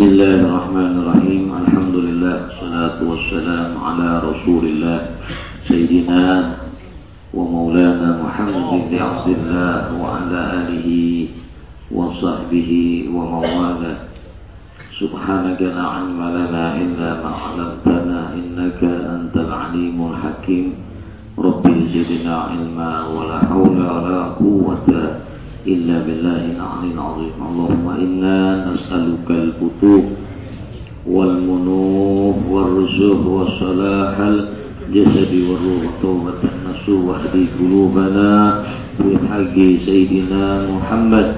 بسم الله الرحمن الرحيم. الحمد لله والصلاة والسلام على رسول الله سيدنا ومولانا محمد بن عبد الله وعلى آله وصحبه ومواله. سبحانك لا علم لنا إلا ما علمتنا إنك أنت العليم الحكيم. ربي زدنا علما ولا حول ولا قوة إلا بالله العلي العظيم. اللهم إنا نسألك الفتوح والمنوح والرزق والصلاح الجسد والروح توبة النصوح واهدي قلوبنا بحق سيدنا محمد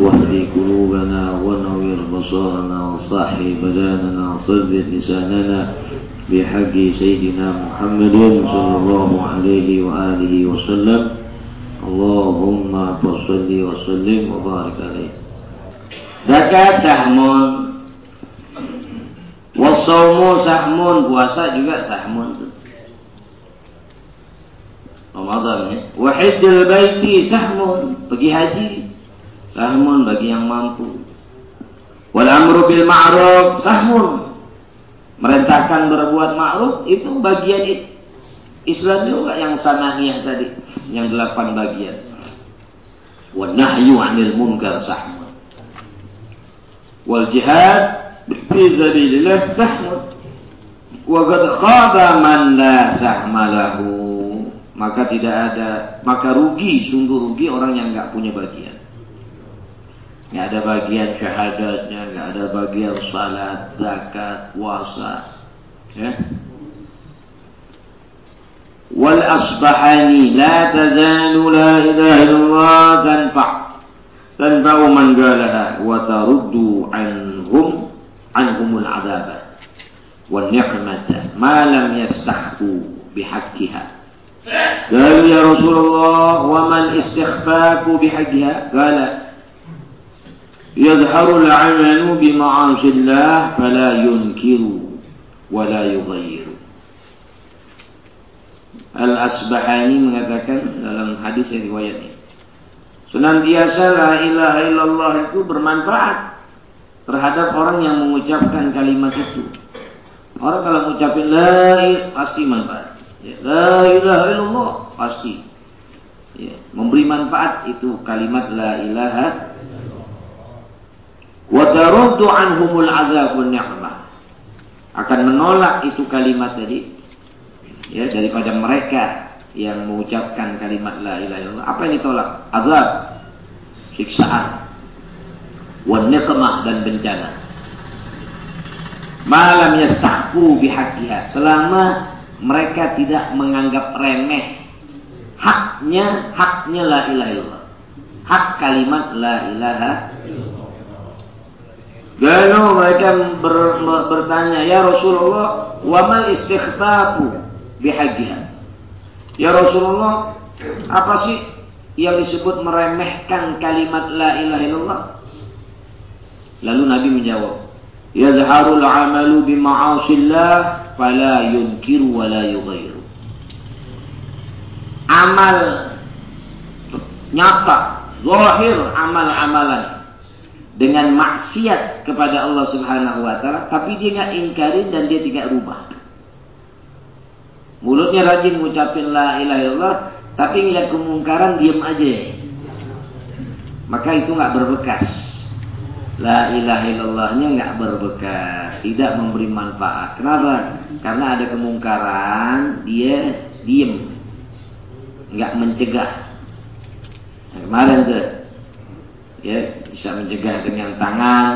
واهدي قلوبنا ونوّر بصارنا وصحي بداننا وصدق لساننا بحق سيدنا محمد صلى الله عليه وآله وسلم. Allahumma fasalli wa sallim wa barik alaih. Zakat sahmun. Wasaumu sahmun, puasa juga sahmun tuh. Ramadan ya. Wahidil baiti sahmun, pergi haji. Sahmun bagi yang mampu. Wal amru bil ma'ruf sahmun. Merintahkan berbuat ma'ruf itu bagian itu Islam juga yang sananiyah tadi Yang delapan bagian. Wa nahyu anil munkar sahmun. Wal jihad fi sabilillah sahmun. Wa qad khaba man la sahmalahu maka tidak ada maka rugi sungguh rugi orang yang enggak punya bagian. Enggak ada bagian syahadatnya enggak ada bagian salat zakat puasa ya wal asbahani la tazalu la ilaha illallah tanfa' تنفع من قالها وترد عنهم عنهم العذاب والنقمة ما لم يستحقوا بحقها. قالوا يا رسول الله وما الاستخفاف بحقها؟ قال يظهر العمل بمعاصي الله فلا ينكر ولا يغير. Al-Asbahani mengatakan dalam hadis yang riwayat ini Senantiasa la ilaha illallah itu bermanfaat terhadap orang yang mengucapkan kalimat itu. Orang kalau mengucapkan la pasti manfaat. Ya, la ilaha illallah pasti. Ya, memberi manfaat itu kalimat la ilaha wa taruddu anhumul azab ni'mah. Akan menolak itu kalimat tadi ya daripada mereka yang mengucapkan kalimat la ilaha illallah apa yang ditolak? Azab siksaan wan niqmah dan bencana. Malam yastahku bihaqqiha selama mereka tidak menganggap remeh haknya haknya la ilaha illallah. Hak kalimat la ilaha Lalu mereka ber, bertanya, Ya Rasulullah, wa mal bihaqqiha. Ya Rasulullah, apa sih yang disebut meremehkan kalimat la ilaha illallah? Lalu Nabi menjawab, Yazharul amalu bima'asillah fala yunkiru wa la. Amal nyata, zahir amal-amalan dengan maksiat kepada Allah Subhanahu wa taala tapi dia nggak ingkarin dan dia tidak rubah. Mulutnya rajin ngucapin la ilaha illallah, tapi ngeliat kemungkaran diam aja. Maka itu nggak berbekas. La ilaha illallahnya nggak berbekas, tidak memberi manfaat. Kenapa? Karena ada kemungkaran, dia diem, nggak mencegah. Nah, kemarin tuh, ya bisa mencegah dengan tangan,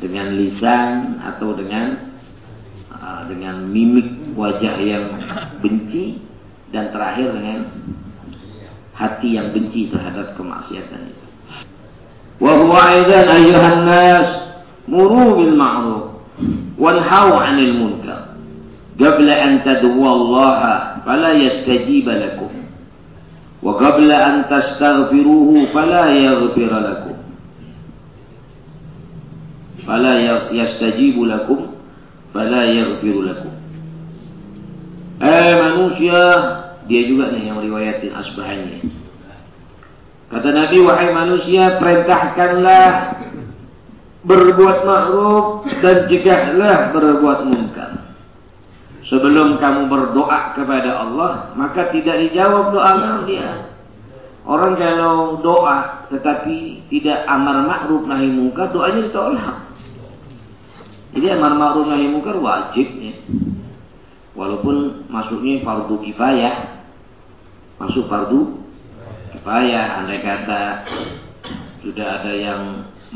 dengan lisan atau dengan dengan mimik wajah yang benci dan terakhir dengan hati yang benci terhadap kemaksiatan itu. Wa huwa aidan ayyuhan nas muru bil ma'ruf wanhau 'anil munkar. Qabla an tad'u Allah fala yastajiba lakum. Wa qabla an tastaghfiruhu fala yaghfir lakum. Fala yastajibu lakum fala yaghfir lakum Eh manusia, dia juga nih yang riwayatin asbahannya. Kata Nabi, wahai manusia, perintahkanlah berbuat ma'ruf dan cegahlah berbuat munkar. Sebelum kamu berdoa kepada Allah, maka tidak dijawab doa dia. Orang kalau doa tetapi tidak amar ma'ruf nahi munkar, doanya ditolak. Jadi amar ma'ruf nahi munkar wajib ya. Walaupun masuknya fardu kifayah. Masuk fardu kifayah andai kata sudah ada yang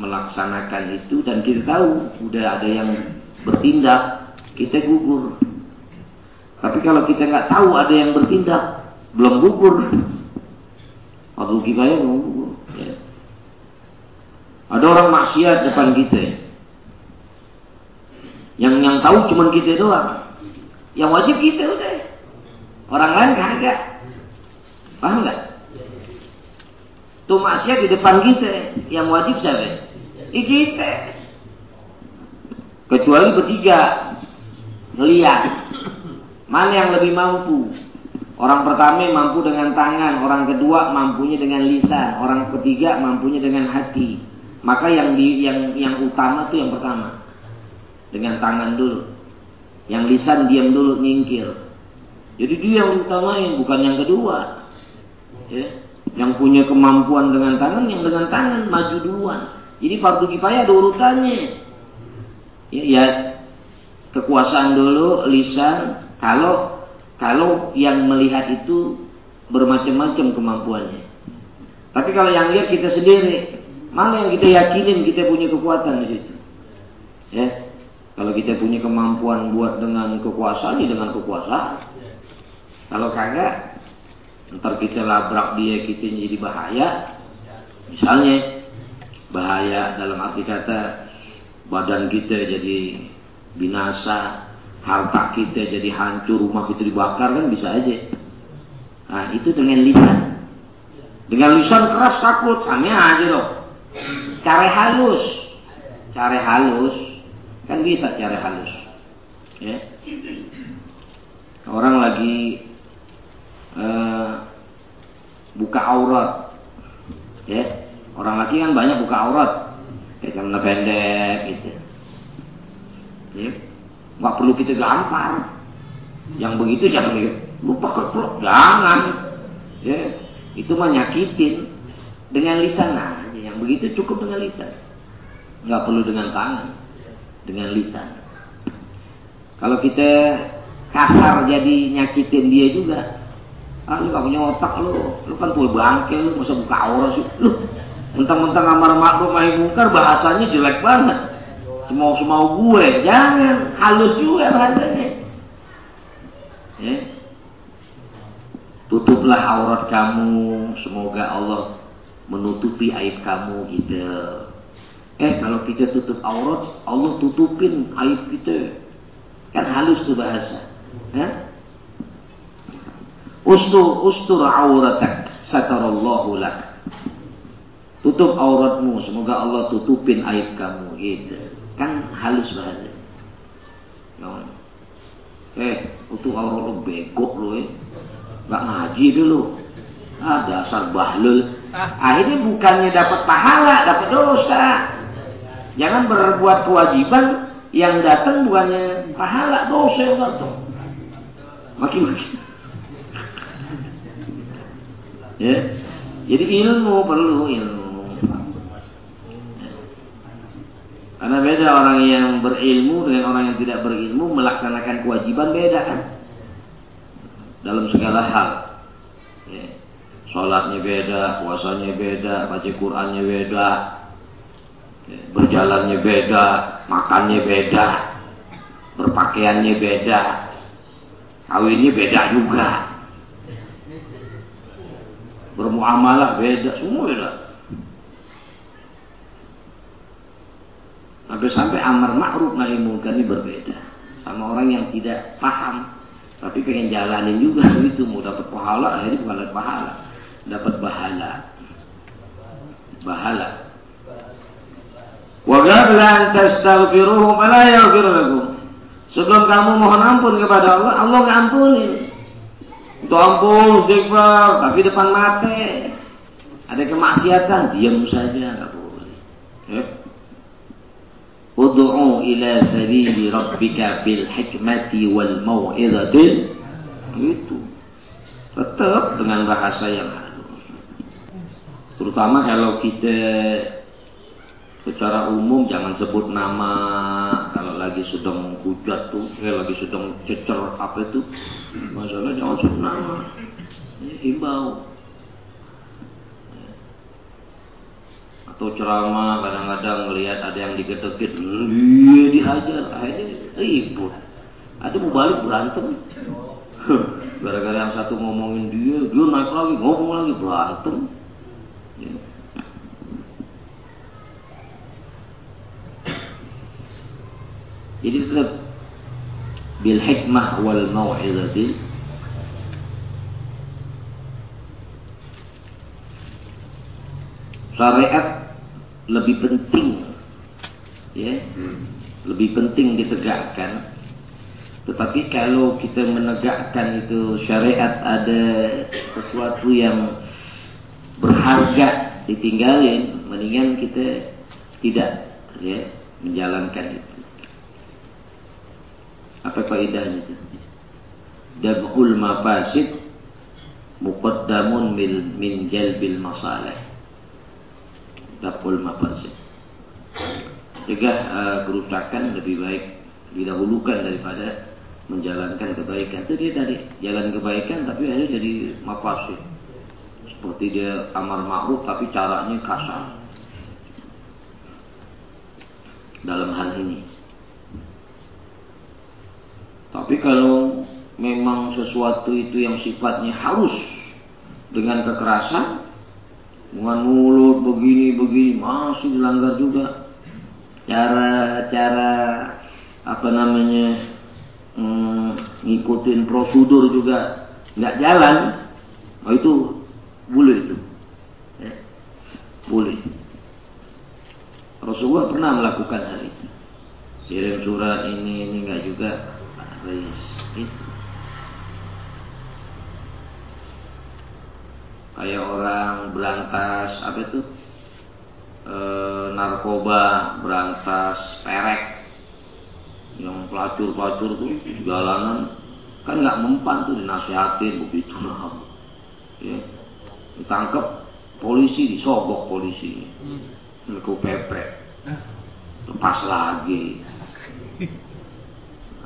melaksanakan itu dan kita tahu sudah ada yang bertindak, kita gugur. Tapi kalau kita nggak tahu ada yang bertindak, belum gugur. Fardu kifayah belum gugur. Ya. Ada orang maksiat depan kita. Tahu cuma kita doang. Yang wajib kita udah. Orang lain kagak. Paham nggak? Tuh maksiat di depan kita. Yang wajib siapa? Di kita. Kecuali bertiga. Ngeliat. Mana yang lebih mampu? Orang pertama mampu dengan tangan, orang kedua mampunya dengan lisan, orang ketiga mampunya dengan hati. Maka yang di, yang yang utama itu yang pertama. Dengan tangan dulu. Yang lisan diam dulu nyingkir. Jadi dia yang utamain, bukan yang kedua. Ya. Yang punya kemampuan dengan tangan, yang dengan tangan maju duluan. Jadi fardu kifayah ada urutannya. Ya, ya kekuasaan dulu, lisan. Kalau kalau yang melihat itu bermacam-macam kemampuannya. Tapi kalau yang lihat kita sendiri, mana yang kita yakinin kita punya kekuatan di situ? Ya, kalau kita punya kemampuan buat dengan kekuasaan, ya dengan kekuasaan. Kalau kagak, ntar kita labrak dia, kita jadi bahaya. Misalnya, bahaya dalam arti kata badan kita jadi binasa, harta kita jadi hancur, rumah kita dibakar kan bisa aja. Nah, itu dengan lisan. Dengan lisan keras takut, sama aja loh. Cara halus. Cara halus Kan bisa cara halus. Ya. Orang lagi uh, buka aurat. Ya. Orang lagi kan banyak buka aurat. Kayak celana pendek gitu. Ya. Gak perlu kita gampar. Yang begitu jangan lupa keplok, jangan. Ya. Itu menyakitin dengan lisan aja. Yang begitu cukup dengan lisan. Nggak perlu dengan tangan dengan lisan. Kalau kita kasar jadi nyakitin dia juga. Ah lu gak punya otak lu, lu kan tuh bangke lu masa buka aura sih. Lu mentang-mentang amar makruf nahi mungkar bahasanya jelek banget. Semau semau gue, jangan halus juga bahasanya. Ya. Tutuplah aurat kamu, semoga Allah menutupi aib kamu gitu. Eh kalau kita tutup aurat, Allah tutupin aib kita. Kan halus tuh bahasa. Eh? Ustur, ustur auratak, satarallahu lak. Tutup auratmu, semoga Allah tutupin aib kamu. Gitu. Kan halus bahasa. Eh, tutup aurat lu bego lu eh. Gak ngaji dulu. Ah, dasar bahlul. Ah. Akhirnya bukannya dapat pahala, dapat dosa. Jangan berbuat kewajiban yang datang bukannya pahala dosa yang datang. Maki-maki. ya. Jadi ilmu perlu ilmu. Karena beda orang yang berilmu dengan orang yang tidak berilmu melaksanakan kewajiban beda kan. Dalam segala hal. Ya. Sholatnya beda, puasanya beda, baca Qurannya beda, berjalannya beda, makannya beda, berpakaiannya beda, kawinnya beda juga, bermuamalah beda, semua beda. Sampai-sampai amar ma'ruf nahi munkar ini berbeda. Sama orang yang tidak paham tapi pengen jalanin juga itu. Mau dapat pahala akhirnya bukan dapat pahala. Dapat bahala. Bahala Wa qabla an tastaghfiruhu fala yaghfir lakum. Sebelum kamu mohon ampun kepada Allah, Allah nggak ampunin. Itu ampun, istighfar, tapi depan mata ada kemaksiatan, diam saja nggak boleh. Ya. Ud'u ila sabili rabbika bil hikmati wal mau'izatil itu. Tetap dengan bahasa yang halus. Terutama kalau kita secara umum jangan sebut nama. Kalau lagi sedang hujat tuh, eh, lagi sedang cecer apa itu, masalah jangan sebut nama. Himbau. Atau ceramah kadang-kadang melihat ada yang digedekit iya dihajar. Akhirnya ribut ada mau balik berantem. Gara-gara yang satu ngomongin dia dia naik lagi ngomong lagi berantem ya. Jadi tetap bil hikmah wal mau'izatil syariat lebih penting ya lebih penting ditegakkan. Tetapi kalau kita menegakkan itu syariat ada sesuatu yang berharga ditinggalin mendingan kita tidak ya menjalankan itu apa faedahnya itu dabul mafasid muqaddamun min jalbil masalih dapul mafasid. Cegah uh, kerusakan lebih baik didahulukan daripada menjalankan kebaikan. Itu dia tadi jalan kebaikan tapi akhirnya jadi mafasid. Seperti dia amar ma'ruf tapi caranya kasar. Dalam hal ini. Tapi kalau memang sesuatu itu yang sifatnya harus dengan kekerasan, dengan mulut begini begini masih dilanggar juga. Cara cara apa namanya mm, ngikutin prosedur juga nggak jalan. Oh itu boleh itu. Ya. boleh. Rasulullah pernah melakukan hal itu. Kirim surat ini ini nggak juga habis itu kayak orang berantas apa itu? E, narkoba berantas perek. Yang pelacur-pelacur tuh di jalanan. Kan nggak mempan tuh dinasihatin begitu. Lah ya. Ditangkap polisi disogok polisi hmm. pepek lepas lagi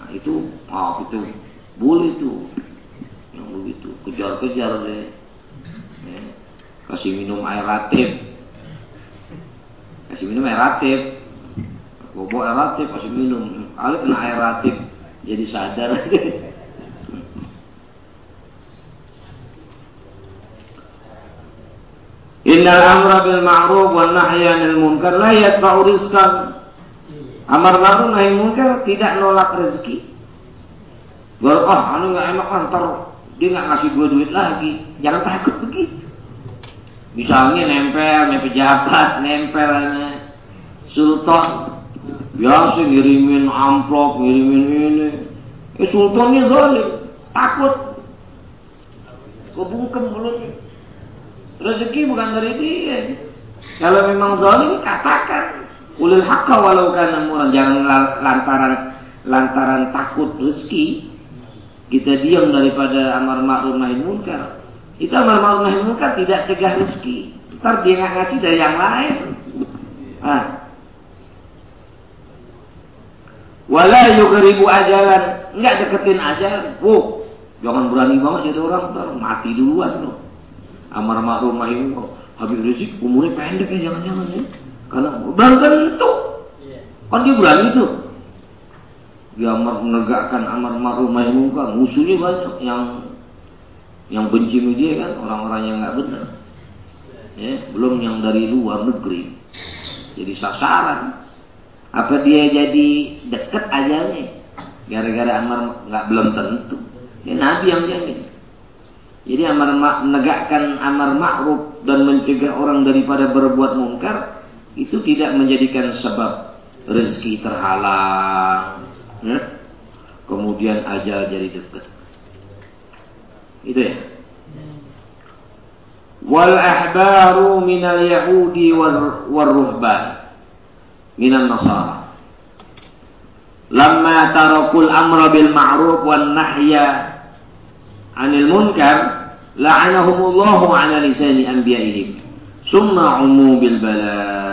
nah itu oh itu boleh tuh. Yang begitu kejar-kejar deh. Ya. kasih minum air ratib kasih minum air ratib bawa air ratib kasih minum. Kali kena air ratib jadi sadar. Innal amra bil ma'ruf wa nahya 'anil munkar la yatba'u rizqan. Amar ma'ruf nahi munkar tidak nolak rezeki. Baru ah, anu enggak enak antar dia nggak ngasih gue duit lagi. Jangan takut begitu. Misalnya nempel, nempel pejabat, nempel sultan. Biasa ngirimin amplop, ngirimin ini. Eh sultannya zalim, takut. Kebungkem mulutnya. Rezeki bukan dari dia. Kalau memang zalim katakan ulil hakka walau kana murah jangan lantaran lantaran takut rezeki kita diam daripada amar ma'ruf nahi munkar. Itu amar ma'ruf nahi munkar tidak cegah rezeki. Ntar dia nggak ngasih dari yang lain. Ah. Wala yugribu ajalan, enggak deketin ajalan. Oh, jangan berani banget jadi orang ntar mati duluan loh. Amar ma'ruf nahi munkar. Habis rezeki umurnya pendek ya jangan-jangan ya. Karena belum tentu. Kan dia berani tuh. Dia menegakkan amar ma'ruf nahi munkar musuhnya banyak. Yang yang benci dia kan orang-orang yang nggak benar. Ya belum yang dari luar negeri. Jadi sasaran. Apa dia jadi deket ajalnya? Gara-gara amar nggak belum tentu. Ya nabi yang jamin. Jadi amar menegakkan amar ma'ruf dan mencegah orang daripada berbuat mungkar itu tidak menjadikan sebab rezeki terhalang ya? kemudian ajal jadi dekat itu ya? Wal ahbaru minal yahudi war ruhban. Minan nasara. Lamma tarakul amra bil ma'ruf wan nahya 'anil munkar la'anahumullahu 'ala lisani anbiya'ihim. Summa umu bil bala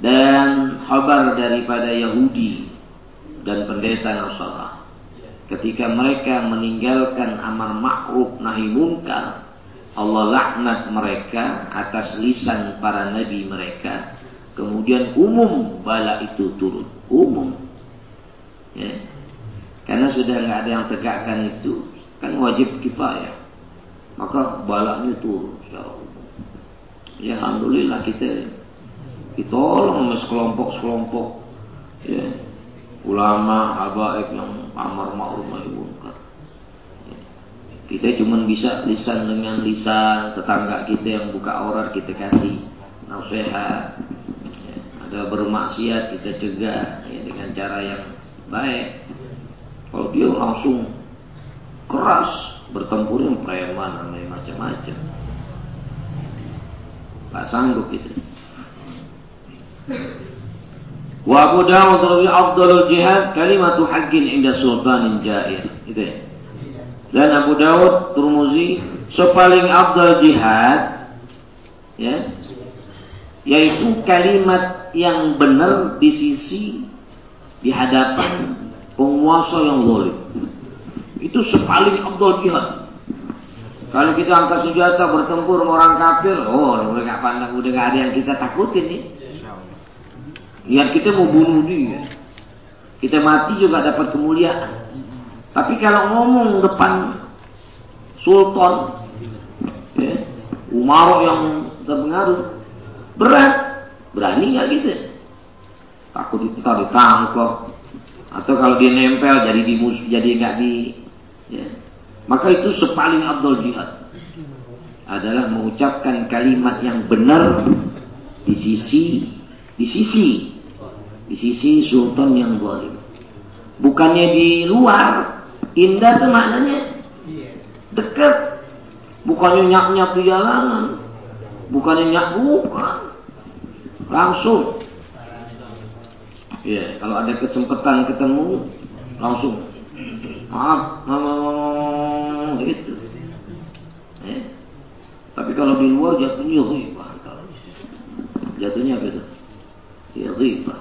dan khabar daripada Yahudi dan pendeta Nasara. Ketika mereka meninggalkan amar ma'ruf nahi munkar Allah laknat mereka atas lisan para nabi mereka. Kemudian umum bala itu turun. Umum. Ya. Karena sudah nggak ada yang tegakkan itu kan wajib kifayah. Maka balanya turun ya alhamdulillah kita ditolong oleh sekelompok-sekelompok ya ulama habaib yang amar ma'ruf nahi munkar ya. kita cuma bisa lisan dengan lisan tetangga kita yang buka aurat kita kasih nasihat ya. ada bermaksiat kita cegah ya, dengan cara yang baik kalau dia langsung keras bertempur yang preman macam-macam tak sanggup kita Wa Abu Dawud rawi afdalul jihad kalimatu haqqin inda sultanin jair. Itu ya. Dan Abu Dawud Turmuzi sepaling afdal jihad ya yaitu kalimat yang benar di sisi di hadapan penguasa yang zalim. Itu sepaling afdal jihad. Kalau kita angkat senjata bertempur sama orang kafir, oh gak pandang, udah gak ada yang kita takutin nih. Lihat kita mau bunuh dia. Kita mati juga dapat kemuliaan. Tapi kalau ngomong depan sultan, ya, Umar yang terpengaruh, berat. Berani nggak gitu? Takut kita ditangkap. Atau kalau dia nempel jadi di jadi nggak di, ya. maka itu sepaling Abdul Jihad adalah mengucapkan kalimat yang benar di sisi di sisi di sisi sultan yang zalim. Bukannya di luar, indah itu maknanya dekat. Bukannya nyak-nyak di jalanan. Bukannya nyak bukan. Langsung. Ya, kalau ada kesempatan ketemu, langsung. Maaf, maaf, gitu. Ya. Tapi kalau di luar jatuhnya riba. Jatuhnya apa itu? Ya riba.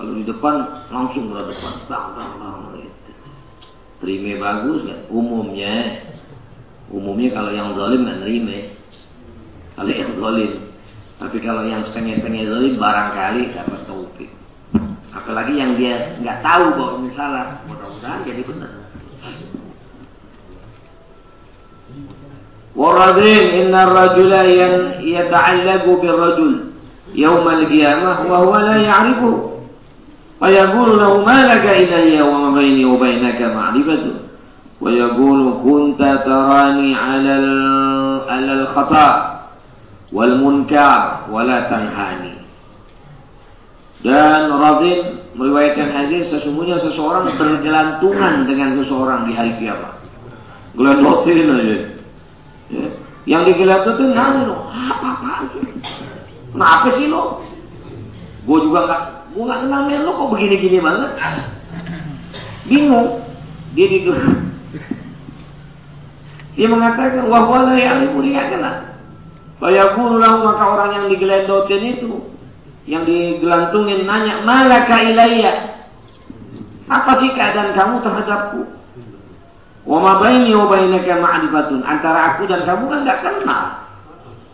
Kalau di depan langsung ke depan, bang bang bang gitu. Terima bagus gak? Umumnya, umumnya kalau yang zalim nggak nerima. Kalau yang zalim, tapi kalau yang setengah-setengah zalim barangkali dapat taufik. Apalagi yang dia nggak tahu bahwa ini salah, mudah-mudahan jadi benar. Waradin inna rajula yang yata'allagu birrajul yawmal qiyamah wa huwa la ya'rifu فيقول له ما لك إلي وما بيني وبينك معرفة ويقول كنت تراني على على الخطأ والمنكر ولا تنهاني dan Radin meriwayatkan hadis sesungguhnya seseorang bergelantungan dengan seseorang di hari kiamat. Gelantungan aja. Ya. Yang digelantungan nanya lo, apa apaan sih? Kenapa sih lo? Gue juga nggak Gue gak kenal Melo kok begini-gini banget. Bingung. Dia itu. Dia mengatakan wahwala yang dimuliakan. Fayaqulu maka orang yang digelendotin itu yang digelantungin nanya malaka ilayya apa sih keadaan kamu terhadapku wa ma baini wa bainaka ma'rifatun antara aku dan kamu kan gak kenal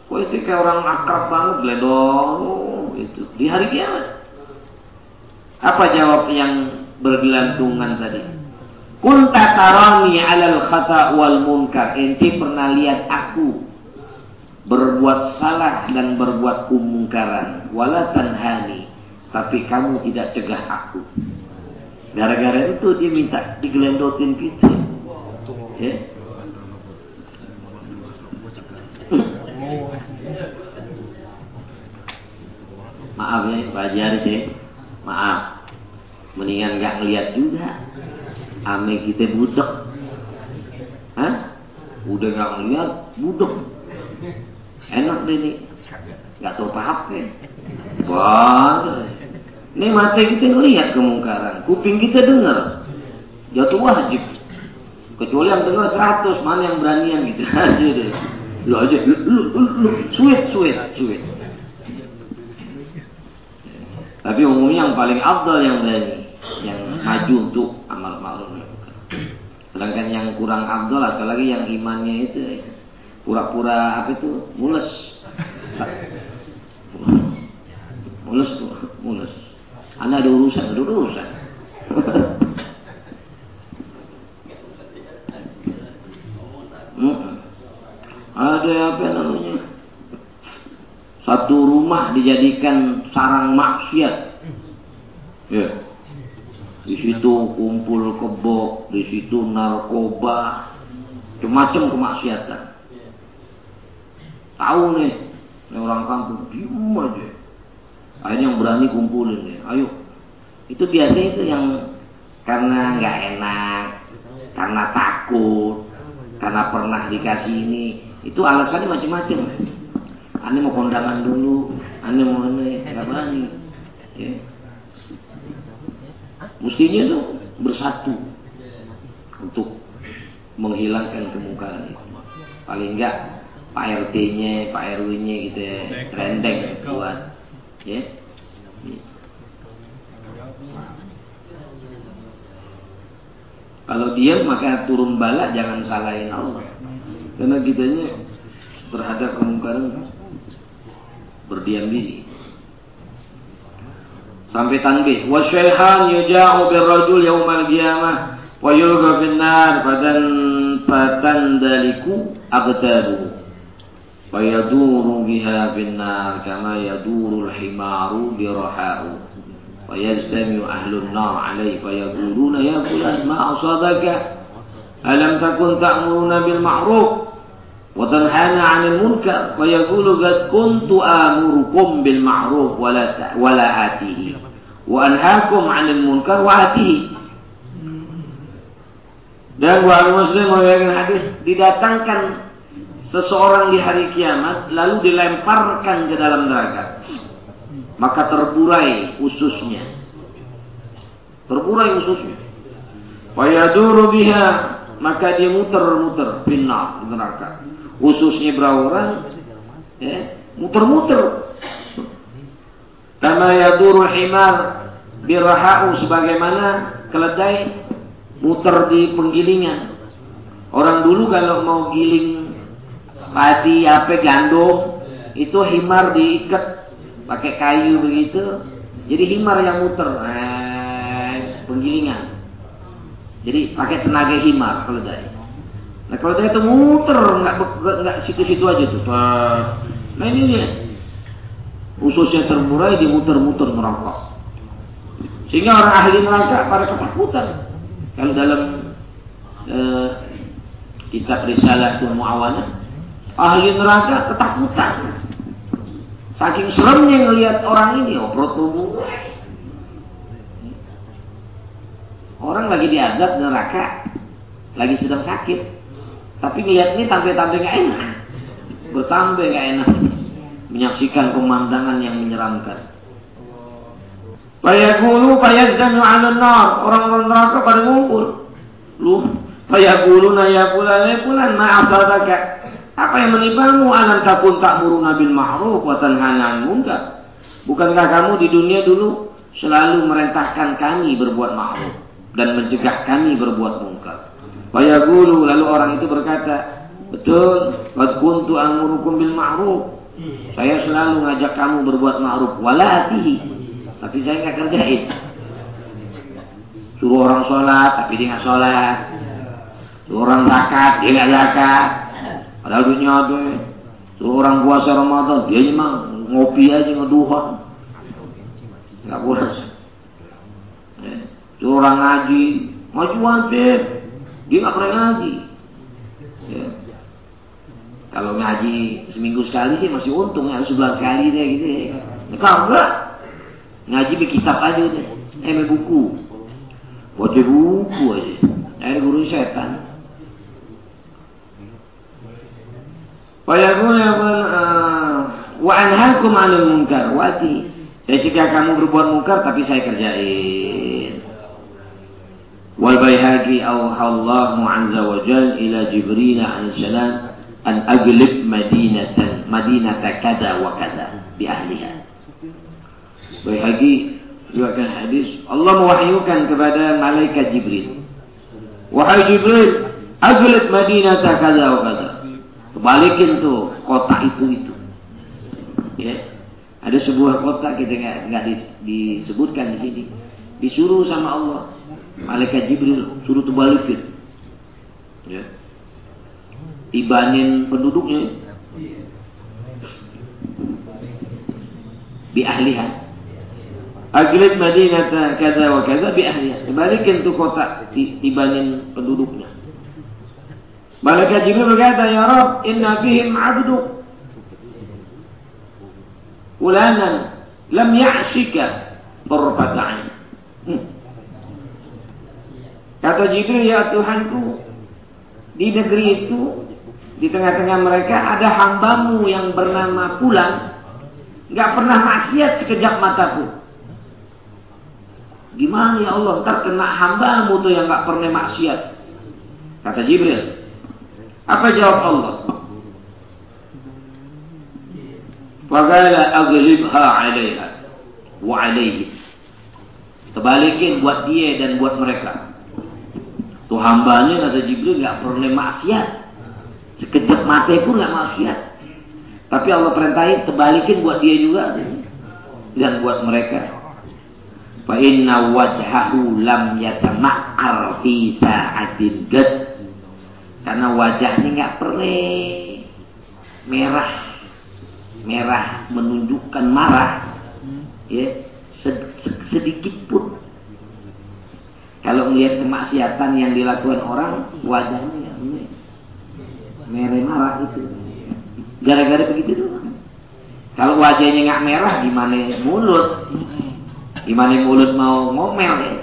kok itu kayak orang akrab banget geledong itu di hari kiamat apa jawab yang bergelantungan tadi? Kunta tarani alal khata wal munkar. Enti pernah lihat aku berbuat salah dan berbuat kemungkaran. Wala tanhani. Tapi kamu tidak cegah aku. Gara-gara itu dia minta digelendotin gitu. Ya. Maaf ya Pak Haji sih maaf mendingan nggak ngeliat juga ame kita budek Hah? udah nggak ngeliat budek enak deh nih nggak tahu apa apa Wah, Ini mata kita ngelihat kemungkaran, kuping kita dengar. Jatuh wajib. Kecuali yang dengar seratus, mana yang beranian gitu aja deh. Lu aja, lu, lu, lu, lu, sweet, sweet, sweet. Tapi umumnya yang paling abdal yang berani, yang maju untuk amal ma'ruf. Sedangkan yang kurang abdal, apalagi yang imannya itu pura-pura apa itu mules. Mules tuh, mules. Anda ada urusan, ada urusan. Ada apa namanya? Satu rumah dijadikan sarang maksiat. Ya. Di situ kumpul kebo, di situ narkoba, macam-macam kemaksiatan. Tahu nih, ini orang kampung diem aja Akhirnya yang berani kumpulin ya. Ayo. Itu biasanya itu yang karena nggak enak, karena takut, karena pernah dikasih ini. Itu alasannya macam-macam. Ane mau kondangan dulu, ane mau ini, nggak berani. Ya. Mestinya itu bersatu untuk menghilangkan kemungkaran itu. Paling enggak Pak RT-nya, Pak RW-nya gitu ya, trendeng buat Ya. Kalau diam maka turun bala jangan salahin Allah. Karena kitanya terhadap kemungkaran berdiam diri sampai tangkis wa syaihan yuja'u birrajul yaumal qiyamah wa yulqa finnar. Fadan daliku aqdabu wa yaduru biha finnar kama yaduru al-himaru biraha'u wa yajtami'u ahlun nar alayhi fa yaquluna ya fulan ma asabaka? Alam takun ta'muruna bil ma'ruf? وتنهانا عن المنكر فيقول قد كنت آمركم بالمعروف ولا ولا آتيه وأنهاكم عن المنكر وآتيه dan wahai muslim meriwayatkan hadis didatangkan seseorang di hari kiamat lalu dilemparkan ke dalam neraka maka terburai ususnya terburai ususnya wayaduru biha maka dia muter-muter binar di neraka ususnya berawuran ya, muter-muter. Karena yaduru himar birahau sebagaimana keledai muter di penggilingan. Orang dulu kalau mau giling padi apa gandum itu himar diikat pakai kayu begitu. Jadi himar yang muter eh, penggilingan. Jadi pakai tenaga himar kalau dari nah kalau dari itu muter nggak nggak situ-situ aja tuh nah ini dia ususnya termurai dimuter-muter merokok sehingga orang ahli neraka pada ketakutan kalau dalam eh, kitab risalah itu muawanah ahli neraka ketakutan. Saking seremnya ngelihat orang ini, oh tubuh. Orang lagi diadab neraka, lagi sedang sakit. Tapi ngelihat ini tampil-tampil gak enak. Bertambah gak enak. Menyaksikan pemandangan yang menyeramkan. Fayaqulu fayazdanu 'ala nar. Orang-orang neraka pada ngumpul. Lu fayaquluna ya fulan ya fulan ma asadaka apa yang menimpamu alam takun tak bil ma'ruf wa tanhana munkar? Bukankah kamu di dunia dulu selalu merentahkan kami berbuat ma'ruf dan mencegah kami berbuat munkar? Fayaqulu lalu orang itu berkata, "Betul, qad kuntu amurukum bil ma'ruf." Saya selalu ngajak kamu berbuat ma'ruf wala atihi. Tapi saya nggak kerjain. Suruh orang sholat, tapi dia nggak sholat. Suruh orang zakat, dia nggak zakat. Padahal duitnya ada. Suruh orang puasa Ramadan, dia cuma ngopi aja ngeduhan. Enggak puasa. Ya. Suruh orang ngaji, ngaji wajib. Dia nggak pernah ngaji. Ya. Kalau ngaji seminggu sekali sih masih untung ya sebulan sekali deh gitu ya. Nah, kalau enggak ngaji kitab aja deh, eh buku, baca buku aja. Dari guru setan. Wa yakun wa anhaakum 'anil munkar wati Saya cegah kamu berbuat mungkar tapi saya kerjain. Azza wa jal ila Jibril alaihi salam an aglib madinatan madinata kada wa kada bi ahliha. Baihaqi riwayatkan hadis Allah mewahyukan kepada malaikat Jibril. Wahai Jibril, aglib madinata kada wa kada. Kebalikin tuh kota itu itu. Ya. Ada sebuah kota kita nggak disebutkan di sini. Disuruh sama Allah malaikat Jibril suruh terbalikin. Ya. Tibanin penduduknya. Bi ahliha. Aglib Madinah kata wa kata bi ahliha. Terbalikin tuh kota tibanin penduduknya. Malaikat Jibril berkata, "Ya Rabb, inna fihim 'abdu fulanan lam ya'sika tarfata Hmm. Kata Jibril, ya Tuhanku, di negeri itu, di tengah-tengah mereka ada hambamu yang bernama Pulang, nggak pernah maksiat sekejap mataku. Gimana ya Allah, ntar kena hambamu tuh yang nggak pernah maksiat. Kata Jibril. Apa jawab Allah? Fagala aglibha alaiha wa alaihi. Kebalikin buat dia dan buat mereka. Tuh hambanya kata Jibril nggak pernah maksiat. Sekejap mata pun nggak maksiat. Tapi Allah perintahin terbalikin buat dia juga dan buat mereka. Fa inna wajhahu lam yatama'ar fi sa'atin gad. Karena wajahnya nggak pernah merah. Merah menunjukkan marah. Ya, sedikit pun kalau melihat kemaksiatan yang dilakukan orang, wajahnya ya, merah marah itu. Gara-gara begitu tuh. Kalau wajahnya nggak merah, gimana mulut? Gimana mulut mau ngomel ya?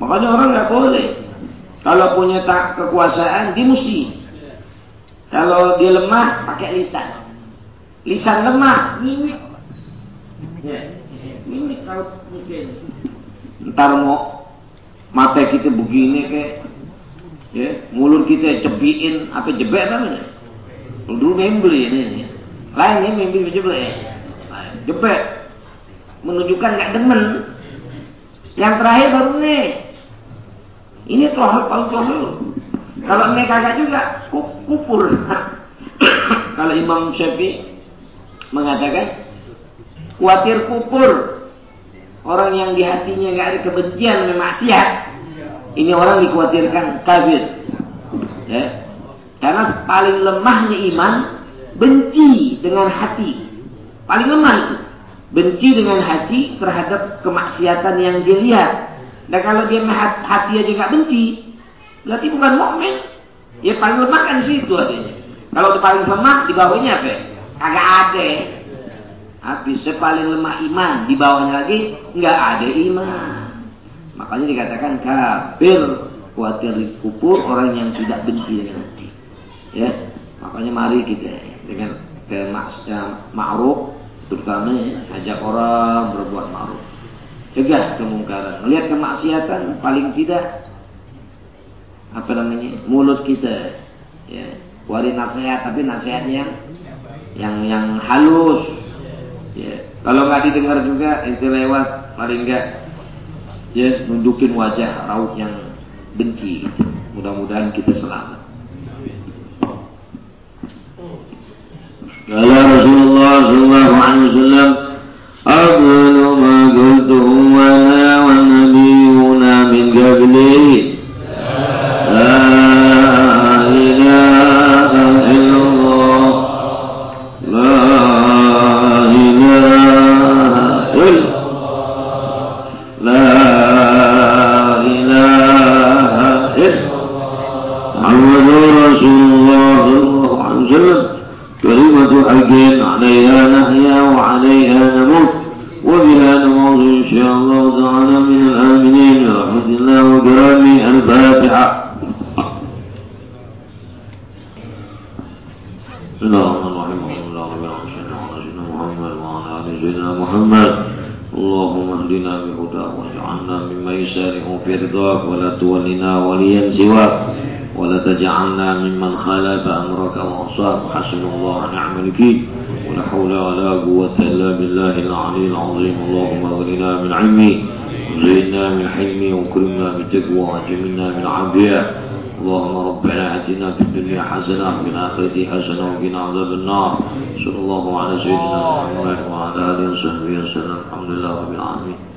Makanya orang nggak boleh. Kalau punya tak kekuasaan, dia mesti. Kalau dia lemah, pakai lisan. Lisan lemah, mimik. Ya, mimik kalau mungkin. Ntar mau mata kita begini kayak ya mulut kita cepiin apa jebek namanya? Dulu membeli ini. Lain ini membeli jebek? Ya jebek. Menunjukkan nggak demen. Yang terakhir baru nih ini terakhir paling terakhir. Kalau ini kagak juga kupur. Kalau Imam Syafi'i mengatakan khawatir kupur orang yang di hatinya nggak ada kebencian dan maksiat, ini orang dikhawatirkan kafir. Ya. Karena paling lemahnya iman benci dengan hati. Paling lemah itu. Benci dengan hati terhadap kemaksiatan yang dia lihat. Dan kalau dia hati aja nggak benci, berarti bukan mukmin. Ya paling lemah kan situ adanya. Kalau paling lemah di bawahnya apa? Kagak ada. Habis sepaling lemah iman, di bawahnya lagi nggak ada iman. Makanya dikatakan kafir, khawatir kubur orang yang tidak benci dengan hati. Ya, makanya mari kita dengan ke ma'ruf terutama ya, ajak orang berbuat ma'ruf. Cegah kemungkaran. Melihat kemaksiatan paling tidak apa namanya mulut kita ya wari nasihat tapi nasihatnya yang yang halus Ya. Kalau nggak didengar juga, itu lewat paling nggak ya nunjukin wajah raut yang benci. Gitu. Mudah-mudahan kita selamat. Kala Rasulullah Sallallahu Alaihi Wasallam, محمد رسول الله صلى الله عليه وسلم. كلمة حق عليها نحيا وعليها نموت وبها نموت إن شاء الله تعالى من الآمنين برحمة الله وكرامي الفاتحة. بسم الله الرحمن الرحيم الحمد لله رب العالمين محمد وعلى آل سيدنا محمد. اللهم اهدنا بهداك واجعلنا ممن يسارع في رضاك ولا تولنا وليا سواك ولا تجعلنا ممن خالف أمرك وعصاك حسن الله نعم الوكيل ولا حول ولا قوة إلا بالله العلي العظيم اللهم أغننا من علمي وزينا من حلمي وكرمنا بالتقوى وجملنا بالعافية اللهم ربنا آتنا في الدنيا حسنة وفي الآخرة حسنة وقنا عذاب النار. صلى الله على سيدنا محمد وعلى آله وصحبه وسلم. الحمد لله رب العالمين.